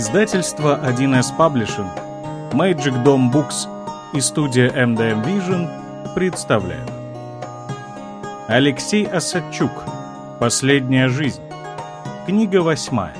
Издательство 1С Publishing, Magic Dom Books и студия MDM Vision представляют. Алексей Осадчук. Последняя жизнь. Книга восьмая.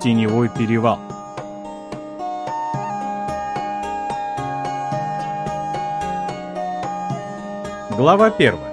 Теневой перевал. Глава первая.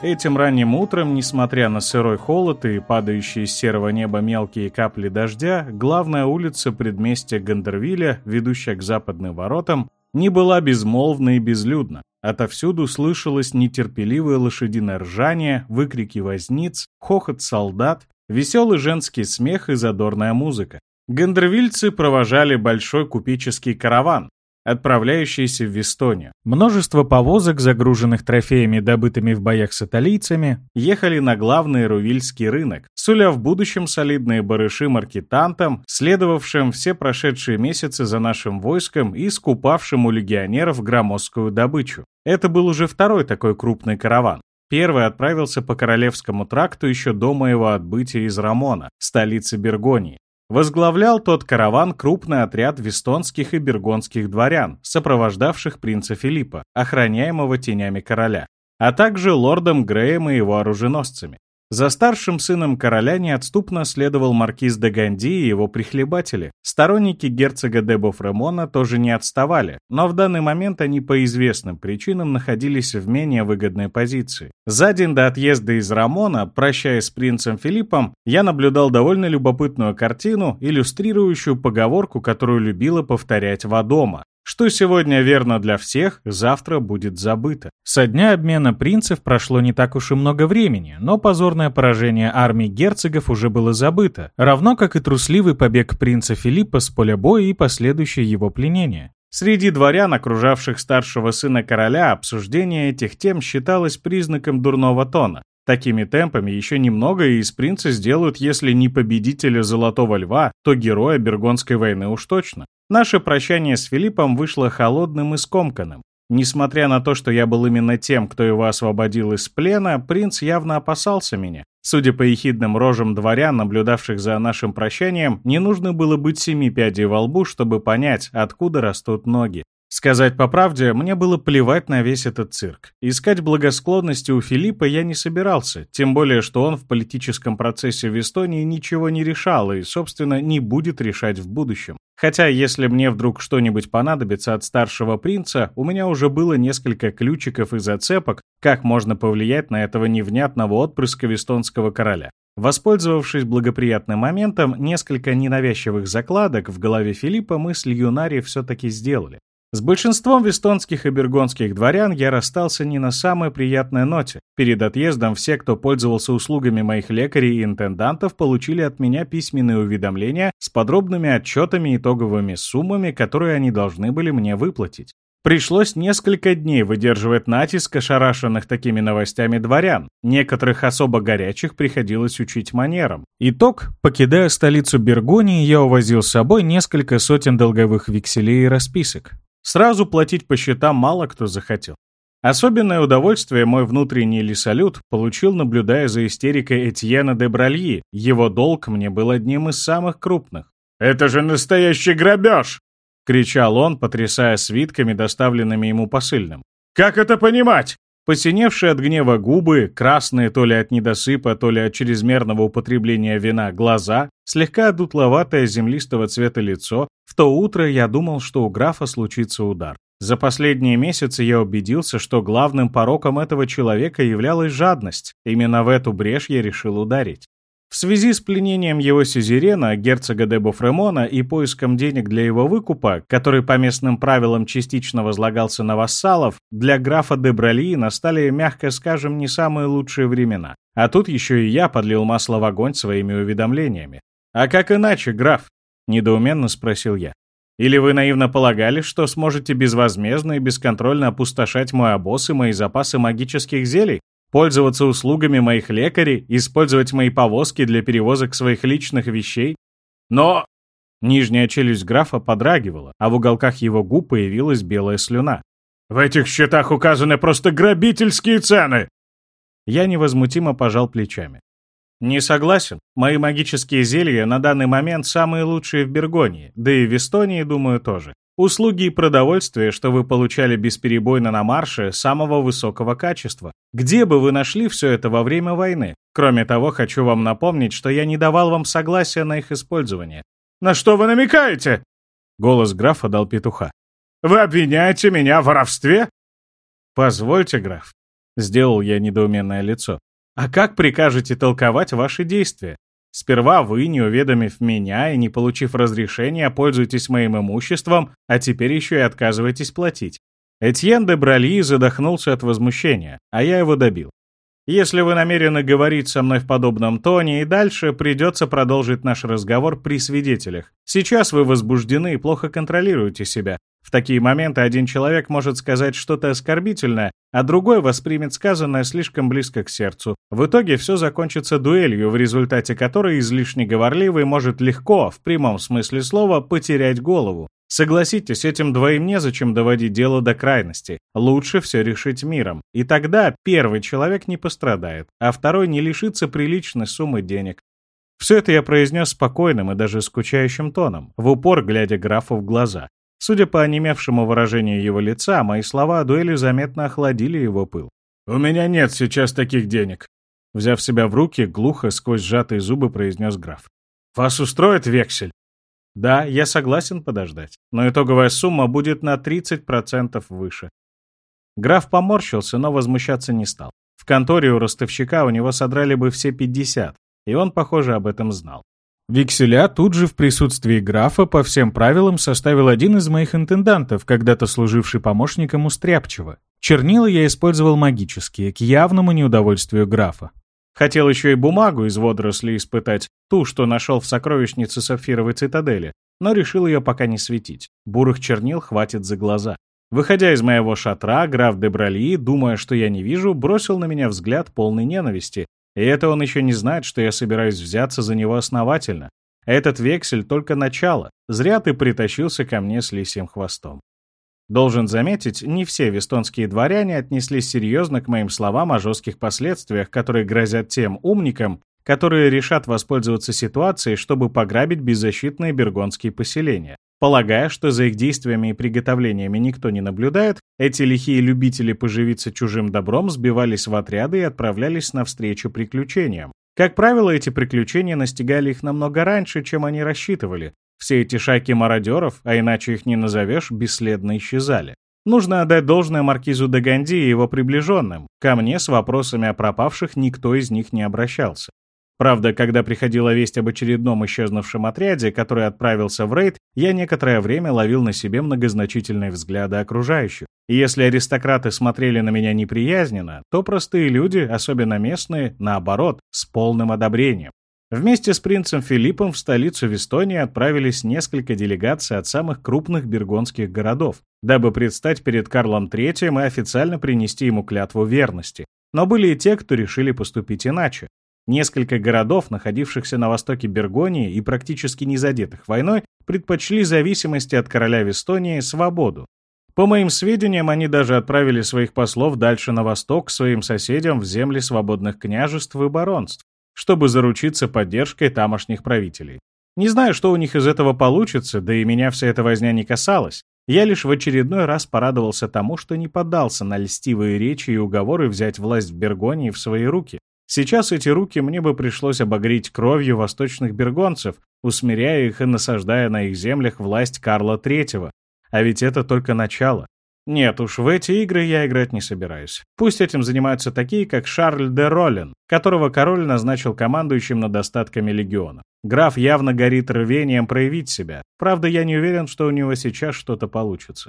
Этим ранним утром, несмотря на сырой холод и падающие с серого неба мелкие капли дождя, главная улица предместья Гандервиля, ведущая к западным воротам, не была безмолвна и безлюдна. Отовсюду слышалось нетерпеливое лошадиное ржание, выкрики возниц, хохот солдат, веселый женский смех и задорная музыка. Гандервильцы провожали большой купеческий караван, отправляющиеся в Вестонию. Множество повозок, загруженных трофеями, добытыми в боях с италийцами, ехали на главный Рувильский рынок, суля в будущем солидные барыши маркетантам, следовавшим все прошедшие месяцы за нашим войском и скупавшим у легионеров громоздкую добычу. Это был уже второй такой крупный караван. Первый отправился по Королевскому тракту еще до моего отбытия из Рамона, столицы Бергонии. Возглавлял тот караван крупный отряд вестонских и бергонских дворян, сопровождавших принца Филиппа, охраняемого тенями короля, а также лордом Греем и его оруженосцами. За старшим сыном короля неотступно следовал маркиз де Ганди и его прихлебатели. Сторонники герцога де Бофремона тоже не отставали, но в данный момент они по известным причинам находились в менее выгодной позиции. За день до отъезда из Рамона, прощаясь с принцем Филиппом, я наблюдал довольно любопытную картину, иллюстрирующую поговорку, которую любила повторять Вадома. Что сегодня верно для всех, завтра будет забыто. Со дня обмена принцев прошло не так уж и много времени, но позорное поражение армии герцогов уже было забыто, равно как и трусливый побег принца Филиппа с поля боя и последующее его пленение. Среди дворян, окружавших старшего сына короля, обсуждение этих тем считалось признаком дурного тона. Такими темпами еще немного и из принца сделают, если не победителя Золотого Льва, то героя Бергонской войны уж точно. Наше прощание с Филиппом вышло холодным и скомканным. Несмотря на то, что я был именно тем, кто его освободил из плена, принц явно опасался меня. Судя по ехидным рожам дворян, наблюдавших за нашим прощанием, не нужно было быть семи пядей во лбу, чтобы понять, откуда растут ноги. Сказать по правде, мне было плевать на весь этот цирк. Искать благосклонности у Филиппа я не собирался, тем более, что он в политическом процессе в Эстонии ничего не решал и, собственно, не будет решать в будущем. Хотя, если мне вдруг что-нибудь понадобится от старшего принца, у меня уже было несколько ключиков и зацепок, как можно повлиять на этого невнятного отпрыска вестонского короля. Воспользовавшись благоприятным моментом, несколько ненавязчивых закладок в голове Филиппа мы с Льюнари все-таки сделали. С большинством вестонских и бергонских дворян я расстался не на самой приятной ноте. Перед отъездом все, кто пользовался услугами моих лекарей и интендантов, получили от меня письменные уведомления с подробными отчетами и итоговыми суммами, которые они должны были мне выплатить. Пришлось несколько дней выдерживать натиск ошарашенных такими новостями дворян. Некоторых особо горячих приходилось учить манерам. Итог. Покидая столицу Бергонии, я увозил с собой несколько сотен долговых векселей и расписок. Сразу платить по счетам мало кто захотел. Особенное удовольствие мой внутренний лесолюд получил, наблюдая за истерикой Этьена де Бральи. Его долг мне был одним из самых крупных. «Это же настоящий грабеж!» — кричал он, потрясая свитками, доставленными ему посыльным. «Как это понимать?» Посиневшие от гнева губы, красные то ли от недосыпа, то ли от чрезмерного употребления вина глаза, слегка дутловатое землистого цвета лицо, в то утро я думал, что у графа случится удар. За последние месяцы я убедился, что главным пороком этого человека являлась жадность. Именно в эту брешь я решил ударить. В связи с пленением его сюзерена, герцога де Буфремона, и поиском денег для его выкупа, который по местным правилам частично возлагался на вассалов, для графа де Брали настали, мягко скажем, не самые лучшие времена. А тут еще и я подлил масло в огонь своими уведомлениями. «А как иначе, граф?» — недоуменно спросил я. «Или вы наивно полагали, что сможете безвозмездно и бесконтрольно опустошать мой обоз и мои запасы магических зелий? Пользоваться услугами моих лекарей, использовать мои повозки для перевозок своих личных вещей. Но нижняя челюсть графа подрагивала, а в уголках его губ появилась белая слюна. «В этих счетах указаны просто грабительские цены!» Я невозмутимо пожал плечами. «Не согласен. Мои магические зелья на данный момент самые лучшие в Бергонии, да и в Эстонии, думаю, тоже. Услуги и продовольствие, что вы получали бесперебойно на марше, самого высокого качества. Где бы вы нашли все это во время войны? Кроме того, хочу вам напомнить, что я не давал вам согласия на их использование. «На что вы намекаете?» Голос графа дал петуха. «Вы обвиняете меня в воровстве?» «Позвольте, граф», — сделал я недоуменное лицо. «А как прикажете толковать ваши действия? Сперва вы, не уведомив меня и не получив разрешения, пользуетесь моим имуществом, а теперь еще и отказываетесь платить». Этьен де Брали задохнулся от возмущения, а я его добил. Если вы намерены говорить со мной в подобном тоне и дальше, придется продолжить наш разговор при свидетелях. Сейчас вы возбуждены и плохо контролируете себя. В такие моменты один человек может сказать что-то оскорбительное, а другой воспримет сказанное слишком близко к сердцу. В итоге все закончится дуэлью, в результате которой излишне говорливый может легко, в прямом смысле слова, потерять голову. Согласитесь, этим двоим незачем доводить дело до крайности. Лучше все решить миром. И тогда первый человек не пострадает, а второй не лишится приличной суммы денег. Все это я произнес спокойным и даже скучающим тоном, в упор глядя графу в глаза. Судя по онемевшему выражению его лица, мои слова о дуэли заметно охладили его пыл. «У меня нет сейчас таких денег», — взяв себя в руки, глухо сквозь сжатые зубы произнес граф. «Вас устроит вексель?» Да, я согласен подождать, но итоговая сумма будет на 30% выше. Граф поморщился, но возмущаться не стал. В конторе у ростовщика у него содрали бы все 50, и он, похоже, об этом знал. Викселя тут же в присутствии графа по всем правилам составил один из моих интендантов, когда-то служивший помощником у Стряпчева. Чернила я использовал магические, к явному неудовольствию графа. Хотел еще и бумагу из водорослей испытать, ту, что нашел в сокровищнице сапфировой цитадели, но решил ее пока не светить. Бурых чернил хватит за глаза. Выходя из моего шатра, граф де Брали, думая, что я не вижу, бросил на меня взгляд полной ненависти. И это он еще не знает, что я собираюсь взяться за него основательно. Этот вексель только начало. Зря ты притащился ко мне с лисьим хвостом. Должен заметить, не все вестонские дворяне отнеслись серьезно к моим словам о жестких последствиях, которые грозят тем умникам, которые решат воспользоваться ситуацией, чтобы пограбить беззащитные бергонские поселения. Полагая, что за их действиями и приготовлениями никто не наблюдает, эти лихие любители поживиться чужим добром сбивались в отряды и отправлялись навстречу приключениям. Как правило, эти приключения настигали их намного раньше, чем они рассчитывали, все эти шайки мародеров, а иначе их не назовешь, бесследно исчезали. Нужно отдать должное маркизу де Ганди и его приближенным. Ко мне с вопросами о пропавших никто из них не обращался. Правда, когда приходила весть об очередном исчезнувшем отряде, который отправился в рейд, я некоторое время ловил на себе многозначительные взгляды окружающих. И если аристократы смотрели на меня неприязненно, то простые люди, особенно местные, наоборот, с полным одобрением. Вместе с принцем Филиппом в столицу Вестонии отправились несколько делегаций от самых крупных бергонских городов, дабы предстать перед Карлом III и официально принести ему клятву верности. Но были и те, кто решили поступить иначе. Несколько городов, находившихся на востоке Бергонии и практически не задетых войной, предпочли зависимости от короля Вестонии свободу. По моим сведениям, они даже отправили своих послов дальше на восток к своим соседям в земли свободных княжеств и баронств чтобы заручиться поддержкой тамошних правителей. Не знаю, что у них из этого получится, да и меня вся эта возня не касалась. Я лишь в очередной раз порадовался тому, что не поддался на льстивые речи и уговоры взять власть в Бергонии в свои руки. Сейчас эти руки мне бы пришлось обогреть кровью восточных бергонцев, усмиряя их и насаждая на их землях власть Карла III. А ведь это только начало. Нет уж, в эти игры я играть не собираюсь. Пусть этим занимаются такие, как Шарль де Роллен, которого король назначил командующим над остатками легиона. Граф явно горит рвением проявить себя. Правда, я не уверен, что у него сейчас что-то получится.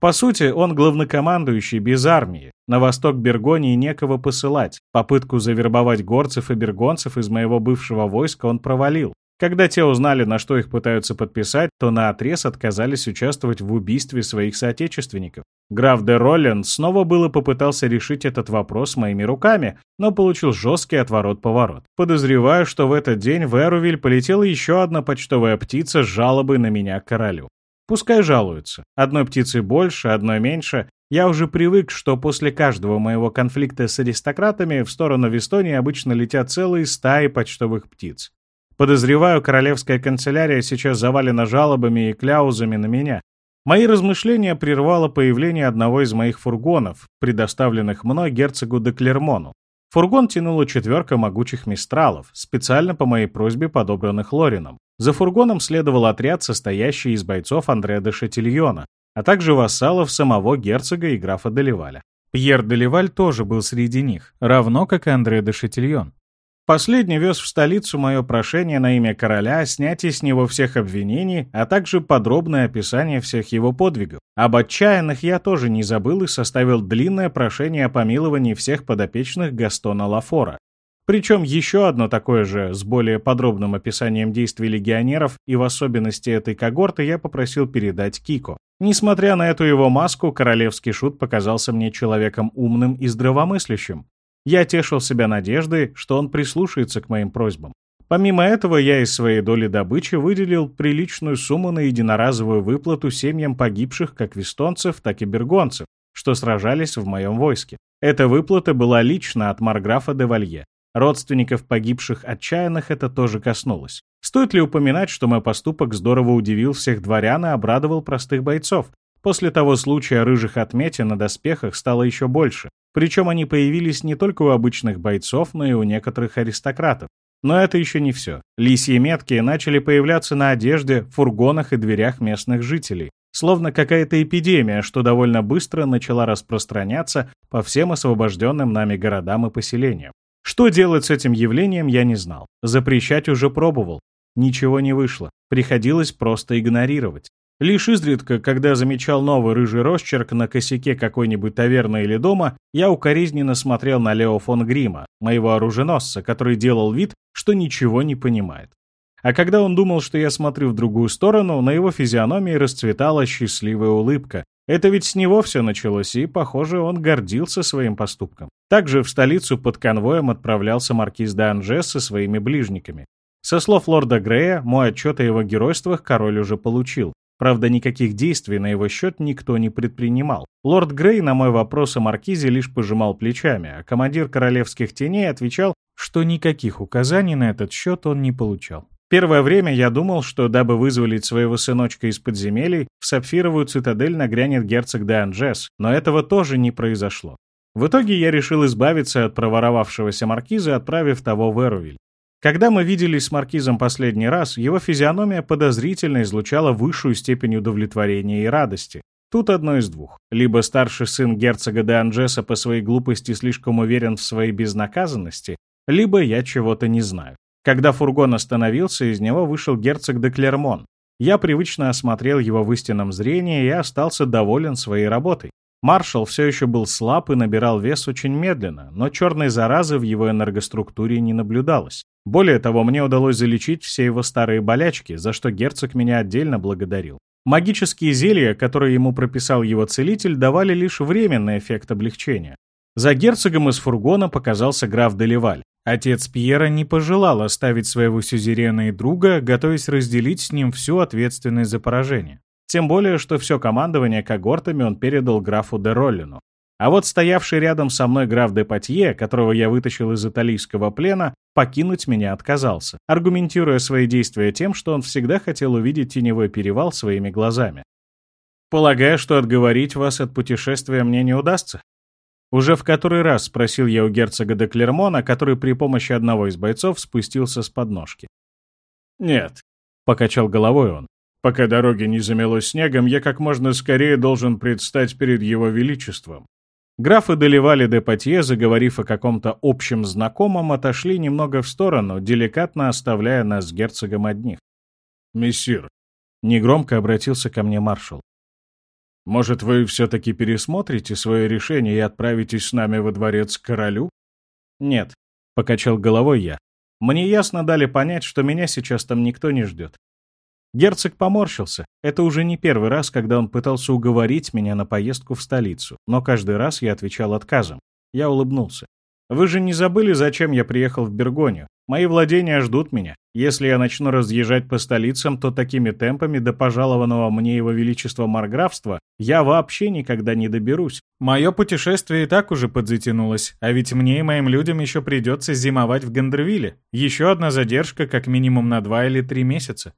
По сути, он главнокомандующий без армии. На восток Бергонии некого посылать. Попытку завербовать горцев и бергонцев из моего бывшего войска он провалил. Когда те узнали, на что их пытаются подписать, то наотрез отказались участвовать в убийстве своих соотечественников. Граф де Роллен снова было попытался решить этот вопрос моими руками, но получил жесткий отворот-поворот. Подозреваю, что в этот день в Эрувиль полетела еще одна почтовая птица с жалобой на меня королю. Пускай жалуются. Одной птицы больше, одной меньше. Я уже привык, что после каждого моего конфликта с аристократами в сторону Вестонии обычно летят целые стаи почтовых птиц. Подозреваю, королевская канцелярия сейчас завалена жалобами и кляузами на меня. Мои размышления прервало появление одного из моих фургонов, предоставленных мной герцогу де Клермону. Фургон тянула четверка могучих мистралов, специально по моей просьбе подобранных Лорином. За фургоном следовал отряд, состоящий из бойцов Андреа де Шатильона, а также вассалов самого герцога и графа Деливаля. Пьер Деливаль тоже был среди них, равно как и Андре де Шатильон. Последний вез в столицу мое прошение на имя короля о снятии с него всех обвинений, а также подробное описание всех его подвигов. Об отчаянных я тоже не забыл и составил длинное прошение о помиловании всех подопечных Гастона Лафора. Причем еще одно такое же, с более подробным описанием действий легионеров и в особенности этой когорты я попросил передать Кико. Несмотря на эту его маску, королевский шут показался мне человеком умным и здравомыслящим. Я тешил себя надеждой, что он прислушается к моим просьбам. Помимо этого, я из своей доли добычи выделил приличную сумму на единоразовую выплату семьям погибших как вестонцев, так и бергонцев, что сражались в моем войске. Эта выплата была лично от Марграфа де Валье. Родственников погибших отчаянных это тоже коснулось. Стоит ли упоминать, что мой поступок здорово удивил всех дворян и обрадовал простых бойцов? После того случая рыжих отметин на доспехах стало еще больше. Причем они появились не только у обычных бойцов, но и у некоторых аристократов. Но это еще не все. Лисьи метки начали появляться на одежде, фургонах и дверях местных жителей. Словно какая-то эпидемия, что довольно быстро начала распространяться по всем освобожденным нами городам и поселениям. Что делать с этим явлением, я не знал. Запрещать уже пробовал. Ничего не вышло. Приходилось просто игнорировать. Лишь изредка, когда замечал новый рыжий росчерк на косяке какой-нибудь таверны или дома, я укоризненно смотрел на Лео фон Грима, моего оруженосца, который делал вид, что ничего не понимает. А когда он думал, что я смотрю в другую сторону, на его физиономии расцветала счастливая улыбка, это ведь с него все началось, и, похоже, он гордился своим поступком. Также в столицу под конвоем отправлялся маркиз де Анжес со своими ближниками. Со слов лорда Грея, мой отчет о его геройствах король уже получил. Правда, никаких действий на его счет никто не предпринимал. Лорд Грей на мой вопрос о маркизе лишь пожимал плечами, а командир королевских теней отвечал, что никаких указаний на этот счет он не получал. Первое время я думал, что дабы вызволить своего сыночка из подземелий, в сапфировую цитадель нагрянет герцог де Анжес, но этого тоже не произошло. В итоге я решил избавиться от проворовавшегося маркиза, отправив того в Эрувиль. Когда мы виделись с маркизом последний раз, его физиономия подозрительно излучала высшую степень удовлетворения и радости. Тут одно из двух. Либо старший сын герцога де Анжеса по своей глупости слишком уверен в своей безнаказанности, либо я чего-то не знаю. Когда фургон остановился, из него вышел герцог де Клермон. Я привычно осмотрел его в истинном зрении и остался доволен своей работой. Маршал все еще был слаб и набирал вес очень медленно, но черной заразы в его энергоструктуре не наблюдалось. Более того, мне удалось залечить все его старые болячки, за что герцог меня отдельно благодарил. Магические зелья, которые ему прописал его целитель, давали лишь временный эффект облегчения. За герцогом из фургона показался граф Деливаль. Отец Пьера не пожелал оставить своего сюзерена и друга, готовясь разделить с ним всю ответственность за поражение. Тем более, что все командование когортами он передал графу де Роллину. А вот стоявший рядом со мной граф де Патье, которого я вытащил из италийского плена, покинуть меня отказался, аргументируя свои действия тем, что он всегда хотел увидеть теневой перевал своими глазами. «Полагаю, что отговорить вас от путешествия мне не удастся?» Уже в который раз спросил я у герцога де Клермона, который при помощи одного из бойцов спустился с подножки. «Нет», — покачал головой он. «Пока дороги не замело снегом, я как можно скорее должен предстать перед его величеством». Графы доливали де Патье, заговорив о каком-то общем знакомом, отошли немного в сторону, деликатно оставляя нас с герцогом одних. «Мессир», — негромко обратился ко мне маршал, может, вы все-таки пересмотрите свое решение и отправитесь с нами во дворец к королю? Нет, покачал головой я. Мне ясно дали понять, что меня сейчас там никто не ждет. Герцог поморщился. Это уже не первый раз, когда он пытался уговорить меня на поездку в столицу, но каждый раз я отвечал отказом. Я улыбнулся. Вы же не забыли, зачем я приехал в Бергонию? Мои владения ждут меня. Если я начну разъезжать по столицам, то такими темпами до пожалованного мне его величества Марграфства я вообще никогда не доберусь. Мое путешествие и так уже подзатянулось, а ведь мне и моим людям еще придется зимовать в Гандервилле. Еще одна задержка как минимум на два или три месяца.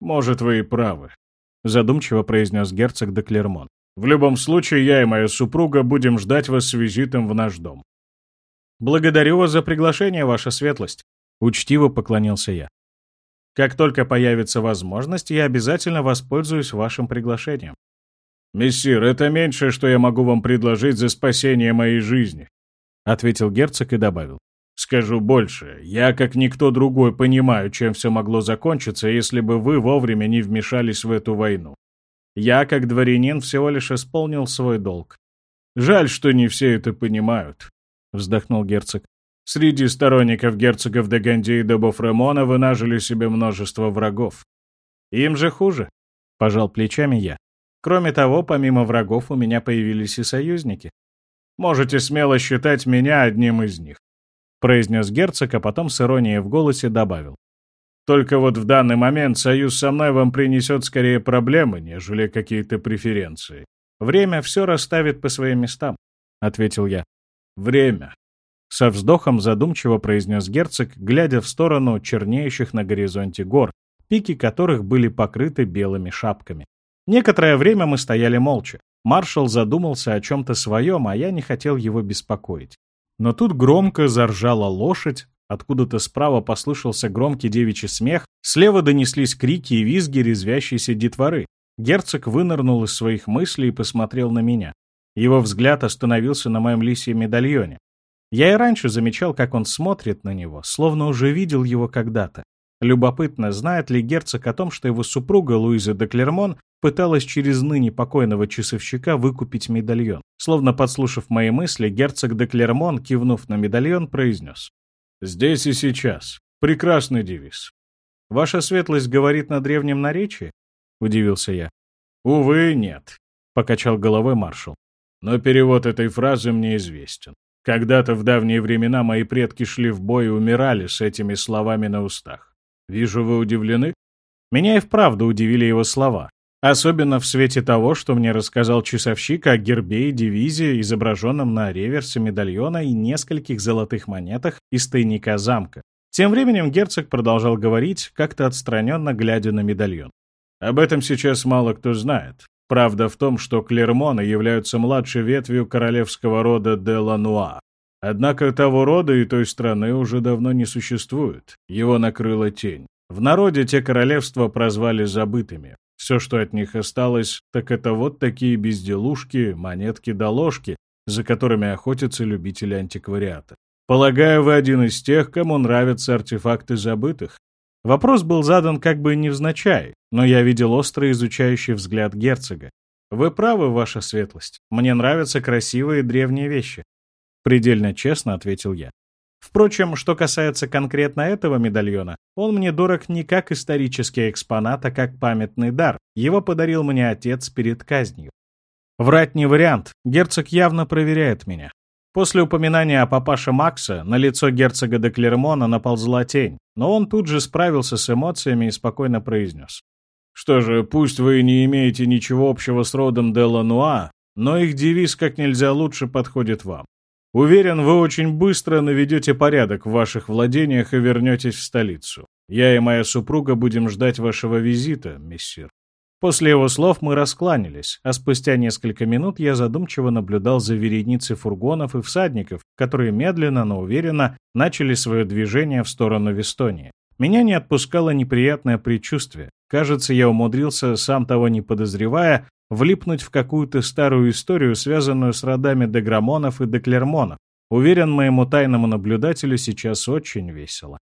«Может, вы и правы», — задумчиво произнес герцог де Клермон. «В любом случае, я и моя супруга будем ждать вас с визитом в наш дом». «Благодарю вас за приглашение, ваша светлость», — учтиво поклонился я. «Как только появится возможность, я обязательно воспользуюсь вашим приглашением». «Мессир, это меньшее, что я могу вам предложить за спасение моей жизни», — ответил герцог и добавил. «Скажу больше. Я, как никто другой, понимаю, чем все могло закончиться, если бы вы вовремя не вмешались в эту войну. Я, как дворянин, всего лишь исполнил свой долг. Жаль, что не все это понимают», — вздохнул герцог. «Среди сторонников герцогов де Ганди и де Бофремона вы себе множество врагов». «Им же хуже», — пожал плечами я. «Кроме того, помимо врагов у меня появились и союзники. Можете смело считать меня одним из них произнес герцог, а потом с иронией в голосе добавил. Только вот в данный момент союз со мной вам принесет скорее проблемы, нежели какие-то преференции. Время все расставит по своим местам, — ответил я. Время. Со вздохом задумчиво произнес герцог, глядя в сторону чернеющих на горизонте гор, пики которых были покрыты белыми шапками. Некоторое время мы стояли молча. Маршал задумался о чем-то своем, а я не хотел его беспокоить. Но тут громко заржала лошадь, откуда-то справа послышался громкий девичий смех, слева донеслись крики и визги резвящейся детворы. Герцог вынырнул из своих мыслей и посмотрел на меня. Его взгляд остановился на моем лисьем медальоне. Я и раньше замечал, как он смотрит на него, словно уже видел его когда-то. Любопытно, знает ли герцог о том, что его супруга Луиза де Клермон пыталась через ныне покойного часовщика выкупить медальон. Словно подслушав мои мысли, герцог де Клермон, кивнув на медальон, произнес. «Здесь и сейчас. Прекрасный девиз». «Ваша светлость говорит на древнем наречии?» — удивился я. «Увы, нет», — покачал головой маршал. «Но перевод этой фразы мне известен. Когда-то в давние времена мои предки шли в бой и умирали с этими словами на устах. Вижу, вы удивлены?» Меня и вправду удивили его слова. Особенно в свете того, что мне рассказал часовщик о гербе и дивизии, изображенном на реверсе медальона и нескольких золотых монетах из тайника замка. Тем временем герцог продолжал говорить, как-то отстраненно глядя на медальон. «Об этом сейчас мало кто знает. Правда в том, что Клермоны являются младшей ветвью королевского рода де Лануа. Однако того рода и той страны уже давно не существует. Его накрыла тень. В народе те королевства прозвали забытыми. Все, что от них осталось, так это вот такие безделушки, монетки да ложки, за которыми охотятся любители антиквариата. Полагаю, вы один из тех, кому нравятся артефакты забытых. Вопрос был задан как бы невзначай, но я видел острый изучающий взгляд герцога. Вы правы, ваша светлость. Мне нравятся красивые древние вещи. Предельно честно ответил я. Впрочем, что касается конкретно этого медальона, он мне дорог не как исторический экспонат, а как памятный дар. Его подарил мне отец перед казнью. Врать не вариант, герцог явно проверяет меня. После упоминания о папаше Макса на лицо герцога де Клермона наползла тень, но он тут же справился с эмоциями и спокойно произнес. «Что же, пусть вы не имеете ничего общего с родом де Лануа, но их девиз как нельзя лучше подходит вам. Уверен, вы очень быстро наведете порядок в ваших владениях и вернетесь в столицу. Я и моя супруга будем ждать вашего визита, мессир». После его слов мы раскланялись, а спустя несколько минут я задумчиво наблюдал за вереницей фургонов и всадников, которые медленно, но уверенно начали свое движение в сторону Вестонии. Меня не отпускало неприятное предчувствие. Кажется, я умудрился, сам того не подозревая, влипнуть в какую-то старую историю, связанную с родами Деграмонов и Деклермонов. Уверен, моему тайному наблюдателю сейчас очень весело.